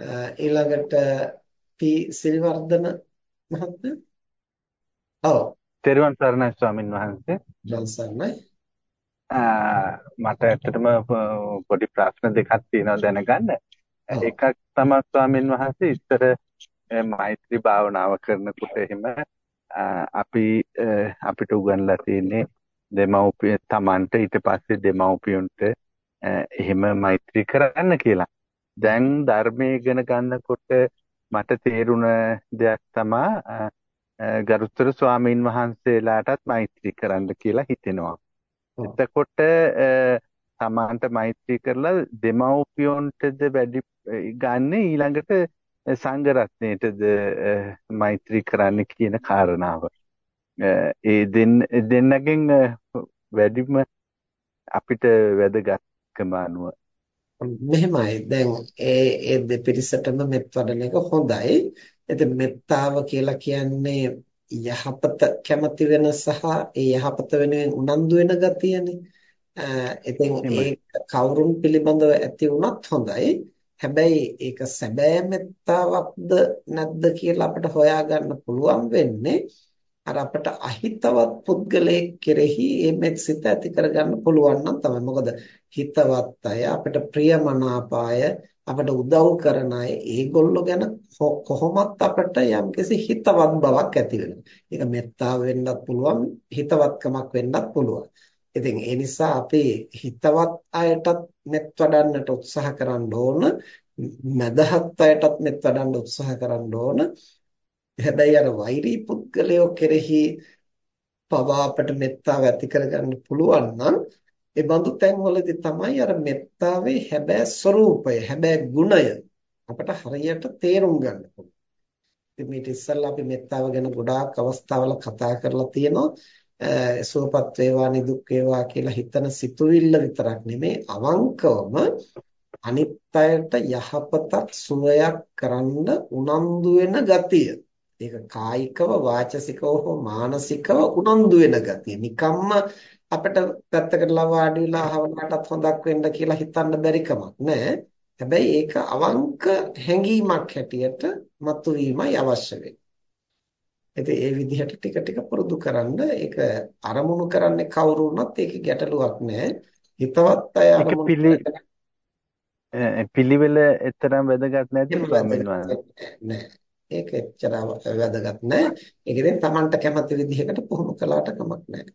ඊළඟට පී සිල්වර්ධන මහත්මයා. ඔව්. තෙරුවන් සරණයි ස්වාමින් වහන්සේ. ජල්සන්නයි. මට ඇත්තටම පොඩි ප්‍රශ්න දෙකක් තියෙනවා දැනගන්න. එකක් තමයි ස්වාමින් වහන්සේ ඉස්සර මෛත්‍රී භාවනාව කරනකොට එහෙම අපි අපිට උගන්ලා තියෙන්නේ දෙමව්පිය Tamanට ඊට පස්සේ දෙමව්පියන්ට එහෙම මෛත්‍රී කරන්න කියලා. දැන් ධර්මයේ ඉගෙන ගන්නකොට මට තේරුණ දෙයක් තමයි ගරුතර ස්වාමීන් වහන්සේලාටත් මෛත්‍රී කරන්න කියලා හිතෙනවා. එතකොට සමාන්ත මෛත්‍රී කරලා දෙමව්පියොන්ටද වැඩි ගන්න ඊළඟට සංඝ රත්නයටද මෛත්‍රී කරන්න කියන කාරණාව. ඒ දෙන්නගෙන් වැඩිම අපිට වැදගත්කම අනුව මෙහෙමයි දැන් ඒ ඒ දෙපිරිසටම මෙත් වඩන එක හොඳයි. ඉතින් මෙත්තාව කියලා කියන්නේ යහපත කැමති වෙන සහ ඒ යහපත වෙනුවෙන් උනන්දු වෙන ගතියනේ. ඉතින් ඒක කවුරුන් පිළිබඳව ඇති වුණත් හොඳයි. හැබැයි ඒක සැබෑ මෙත්තාවක්ද නැද්ද කියලා අපිට හොයාගන්න පුළුවන් වෙන්නේ අර අපට අහිතවත් පුද්ගලයෙක් කෙරෙහි මේ සිත ඇති කරගන්න පුළුවන් නම් තමයි. මොකද හිතවත් අය අපිට ප්‍රියමනාප අය අපිට උදව් කරන අය ඒගොල්ලෝ ගැන කොහොමත් අපිට යම්කිසි හිතවත් බවක් ඇති වෙනවා. ඒක මෙත්තාව වෙන්නත් පුළුවන්, හිතවත්කමක් වෙන්නත් පුළුවන්. ඉතින් ඒ නිසා අපි හිතවත් අයටත් මෙත් වඩන්නට උත්සාහ කරන්න ඕන, මදහත් අයටත් මෙත් වඩන්න උත්සාහ කරන්න ඕන. හැබැයි අර වෛරී පුද්ගලයෝ කෙරෙහි පවා අපට මෙත්තාව ඇති කරගන්න පුළුවන් නම් ඒ බඳු තැන්වලදී තමයි අර මෙත්තාවේ හැබෑ ස්වરૂපය හැබෑ ගුණය අපට හරියට තේරුම් ගන්න පුළුවන්. ඉතින් මේක ඉස්සෙල්ලා අපි මෙත්තාව ගැන ගොඩාක් අවස්ථාවල කතා කරලා තියෙනවා. සුවපත් වේවා නිදුක් වේවා කියලා හිතන සිතුවිල්ල විතරක් නෙමේ අවංකවම අනිත් අයට යහපතක් සුවයක් කරන්න උනන්දු වෙන ගතිය. ඒක කායිකව වාචසිකව හෝ මානසිකව උනන්දු වෙන ගතිය. නිකම්ම අපිට පැත්තකට වාඩි වෙලා අහවලටත් හොඳක් වෙන්න කියලා හිතන්න බැරි කමක් නෑ. හැබැයි ඒක අවංක හැඟීමක් හැටියට මතුවීමයි අවශ්‍ය වෙන්නේ. ඉතින් ඒ විදිහට ටික ටික පුරුදු කරන්න ඒක අරමුණු කරන්නේ කවුරු වුණත් ඒක ගැටලුවක් නෑ. හිතවත් අය අරමුණු පිළිවෙල එතරම් වැදගත් නැති ස්වාමීන් වහන්සේ. නෑ. ඒක එච්චර වැදගත් නෑ. ඒක ඉතින් Tamanට කැමති විදිහකට පුහුණු කළාට කමක් නෑ.